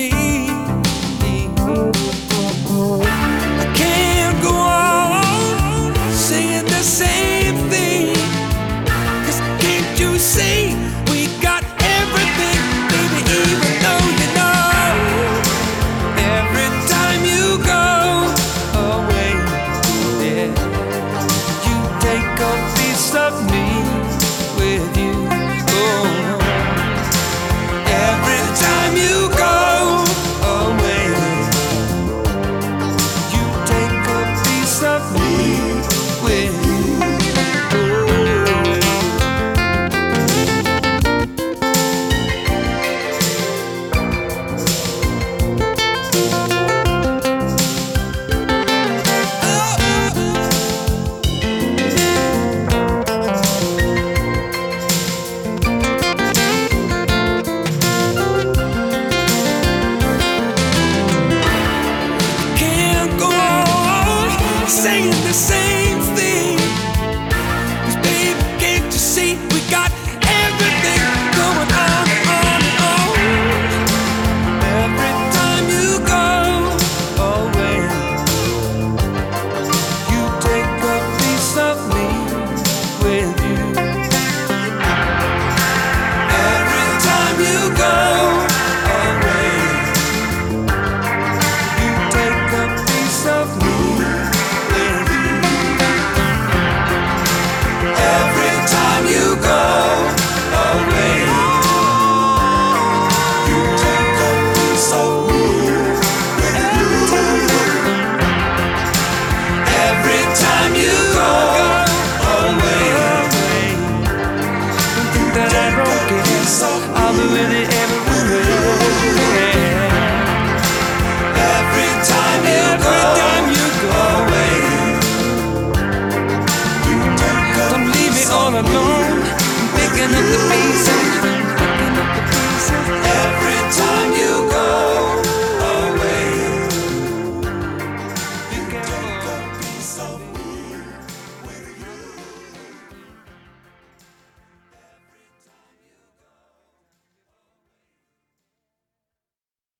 me.